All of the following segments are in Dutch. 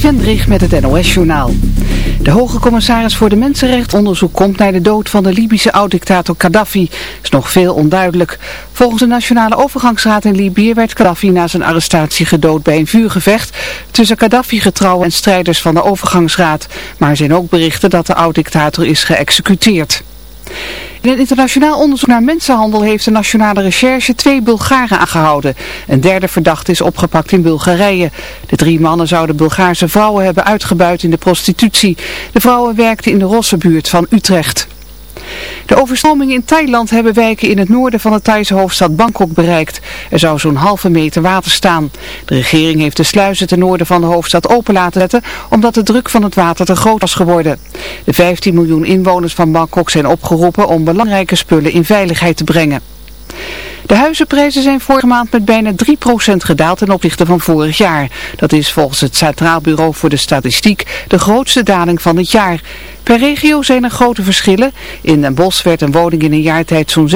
Vendrich met het NOS-journaal. De hoge commissaris voor de mensenrechtonderzoek komt naar de dood van de Libische oud-dictator Gaddafi. is nog veel onduidelijk. Volgens de Nationale Overgangsraad in Libië werd Gaddafi na zijn arrestatie gedood bij een vuurgevecht tussen Gaddafi-getrouwen en strijders van de Overgangsraad. Maar er zijn ook berichten dat de oud-dictator is geëxecuteerd. In een internationaal onderzoek naar mensenhandel heeft de Nationale Recherche twee Bulgaren aangehouden. Een derde verdachte is opgepakt in Bulgarije. De drie mannen zouden Bulgaarse vrouwen hebben uitgebuit in de prostitutie. De vrouwen werkten in de Rossenbuurt van Utrecht. De overstromingen in Thailand hebben wijken in het noorden van de Thaise hoofdstad Bangkok bereikt. Er zou zo'n halve meter water staan. De regering heeft de sluizen ten noorden van de hoofdstad open laten zetten, omdat de druk van het water te groot was geworden. De 15 miljoen inwoners van Bangkok zijn opgeroepen om belangrijke spullen in veiligheid te brengen. De huizenprijzen zijn vorige maand met bijna 3% gedaald ten opzichte van vorig jaar. Dat is volgens het Centraal Bureau voor de Statistiek de grootste daling van het jaar. Per regio zijn er grote verschillen. In Den Bosch werd een woning in een jaar tijd zo'n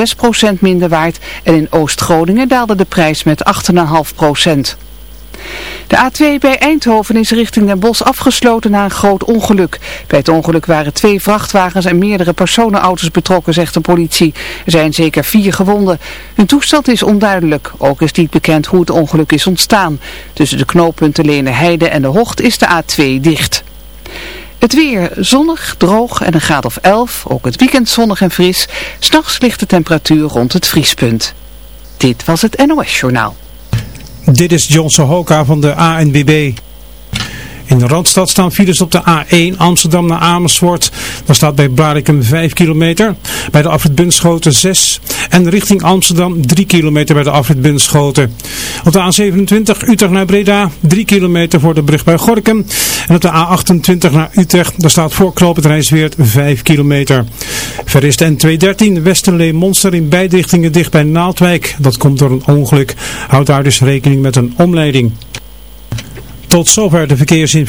6% minder waard en in Oost-Groningen daalde de prijs met 8,5%. De A2 bij Eindhoven is richting Den Bosch afgesloten na een groot ongeluk. Bij het ongeluk waren twee vrachtwagens en meerdere personenauto's betrokken, zegt de politie. Er zijn zeker vier gewonden. Hun toestand is onduidelijk. Ook is niet bekend hoe het ongeluk is ontstaan. Tussen de knooppunten Lene Heide en de Hocht is de A2 dicht. Het weer zonnig, droog en een graad of 11. Ook het weekend zonnig en fris. S'nachts ligt de temperatuur rond het vriespunt. Dit was het NOS Journaal. Dit is John Sohoka van de ANWB. In de Randstad staan files op de A1 Amsterdam naar Amersfoort. Daar staat bij Blarikum 5 kilometer. Bij de afrit Bunschoten 6. En richting Amsterdam 3 kilometer bij de afrit Bunschoten. Op de A27 Utrecht naar Breda 3 kilometer voor de brug bij Gorkum. En op de A28 naar Utrecht daar staat voor Knoopend Rijnsweert 5 kilometer. Ver is de N213 Westerlee Monster in beide richtingen dicht bij Naaldwijk. Dat komt door een ongeluk. Houd daar dus rekening met een omleiding. Tot zover de verkeersin.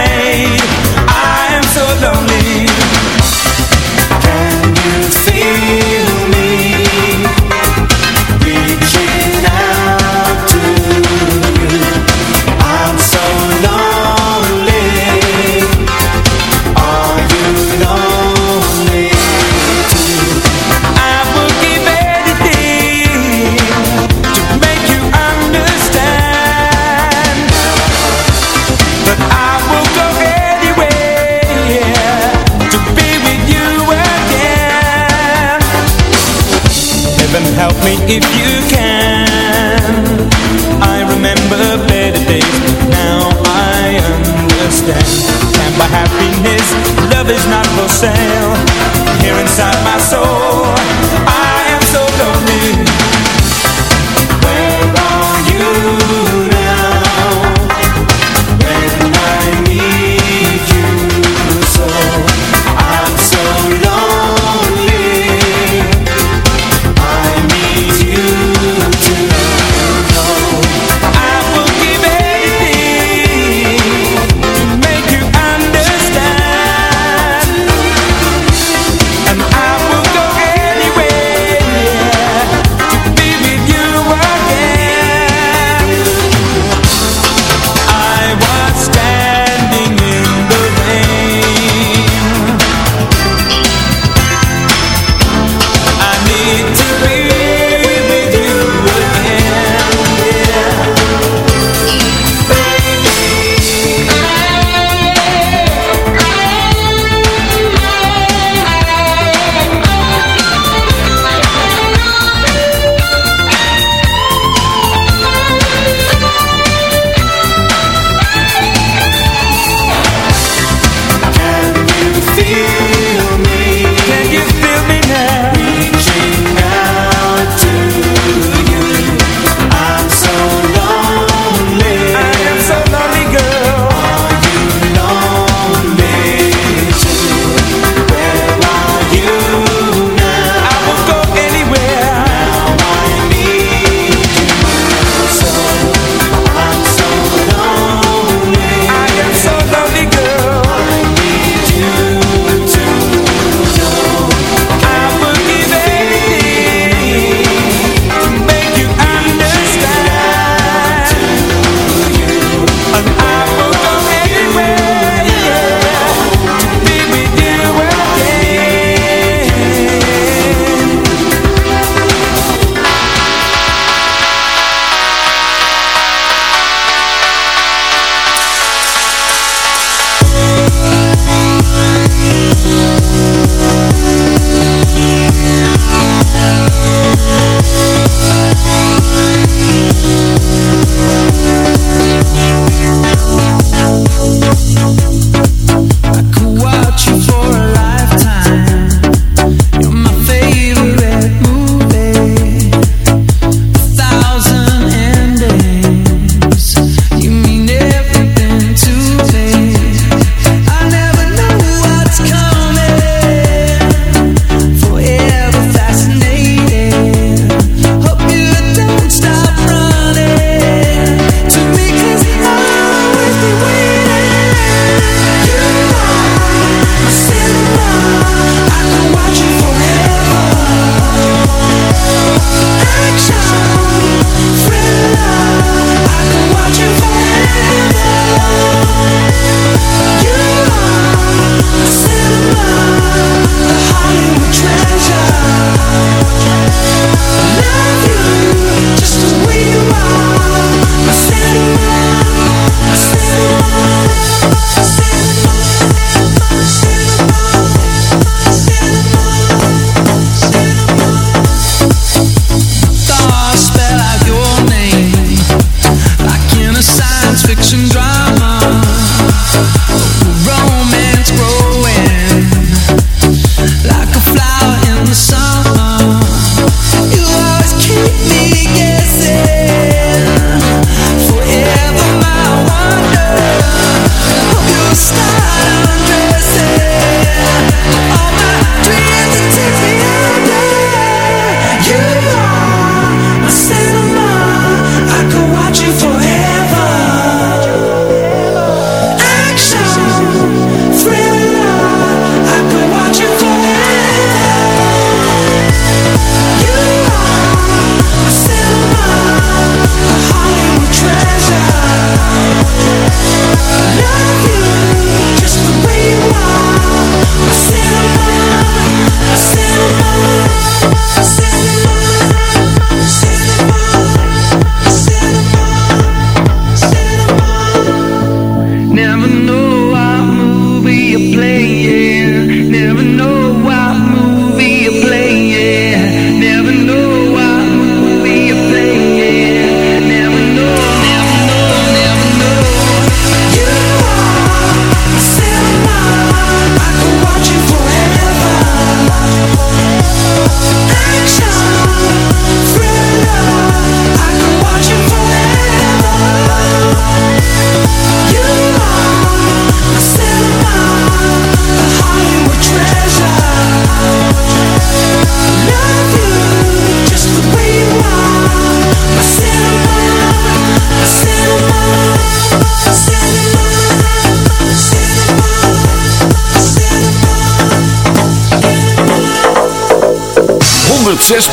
lonely if you can. I remember better days Now I understand. Can't buy happiness, love is not for sale. Here inside my soul I am so lonely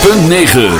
106.9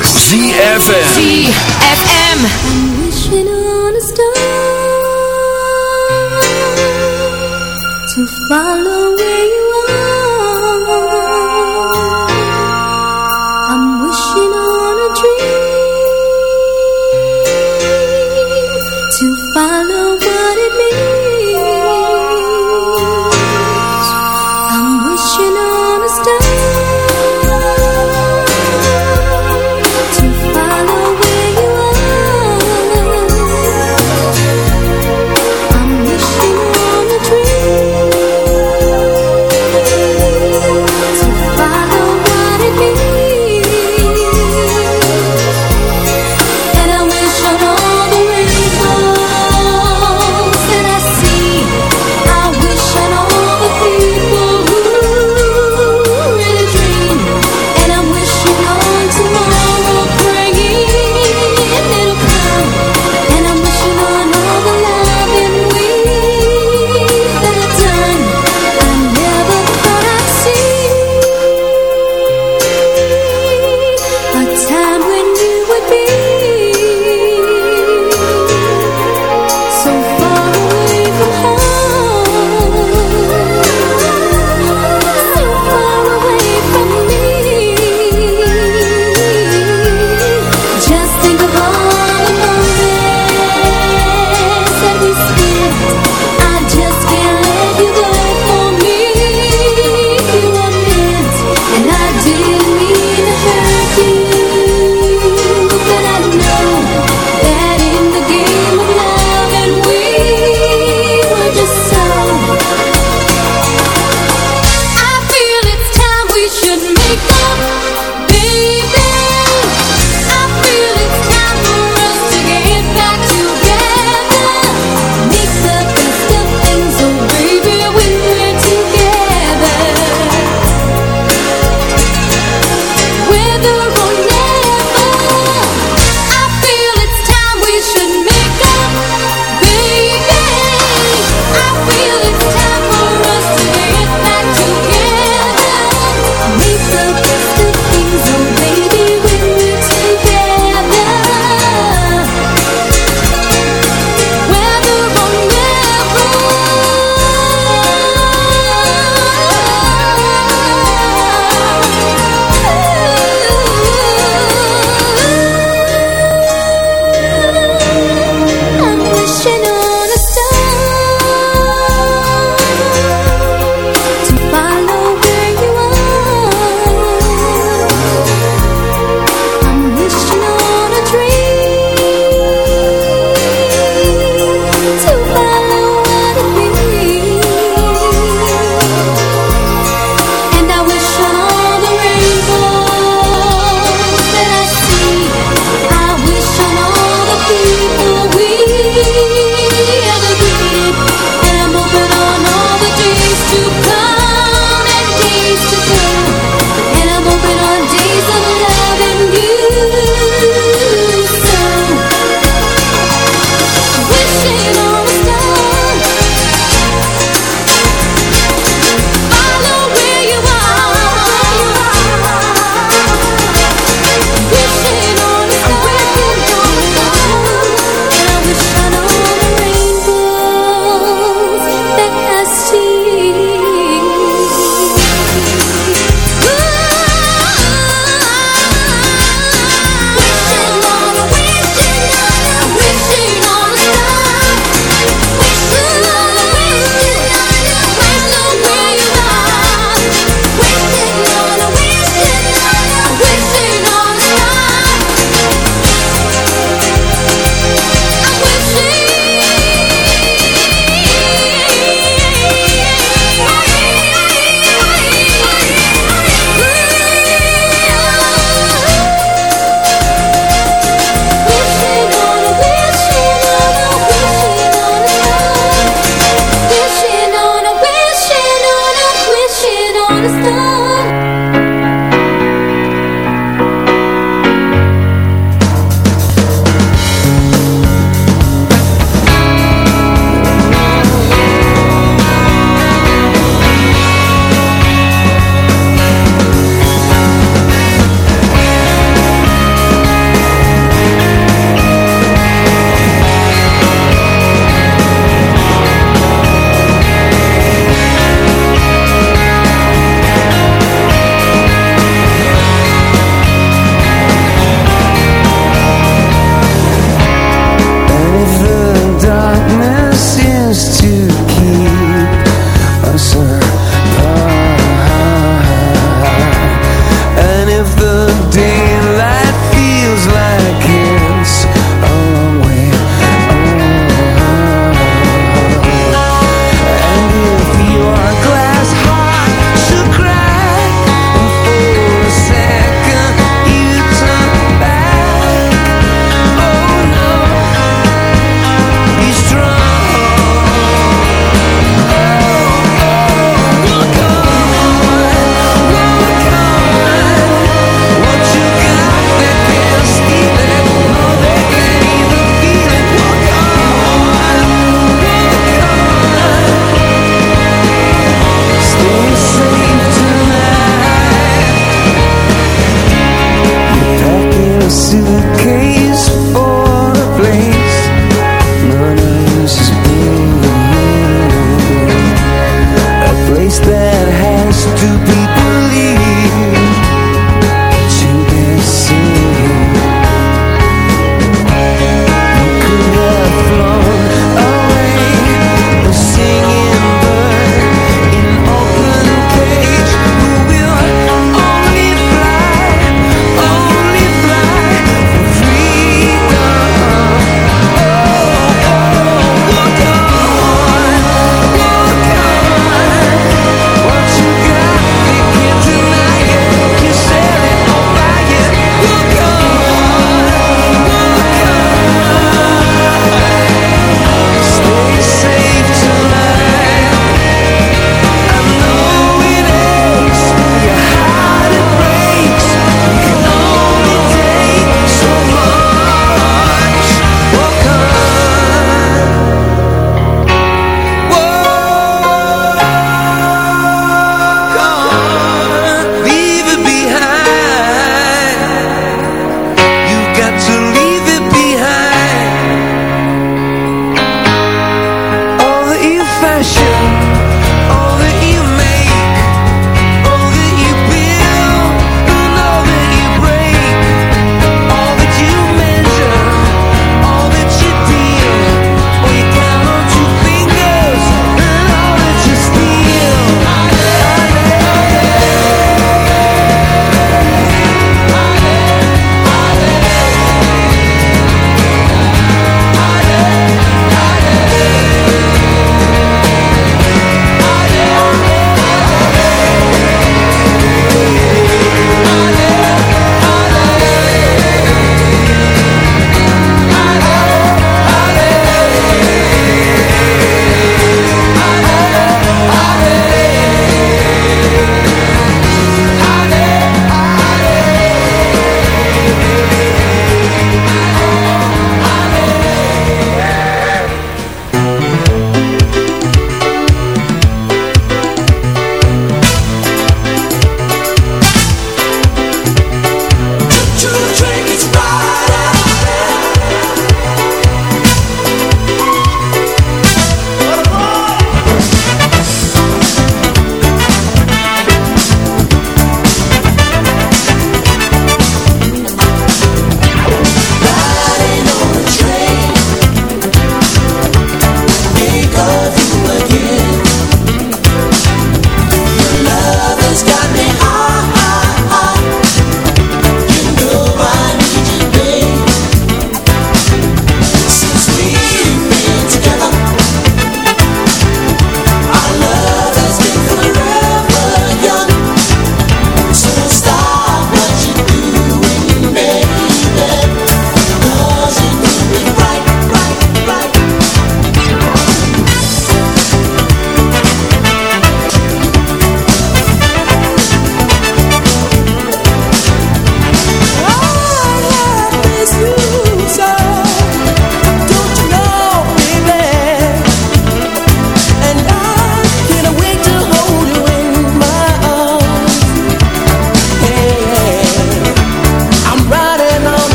to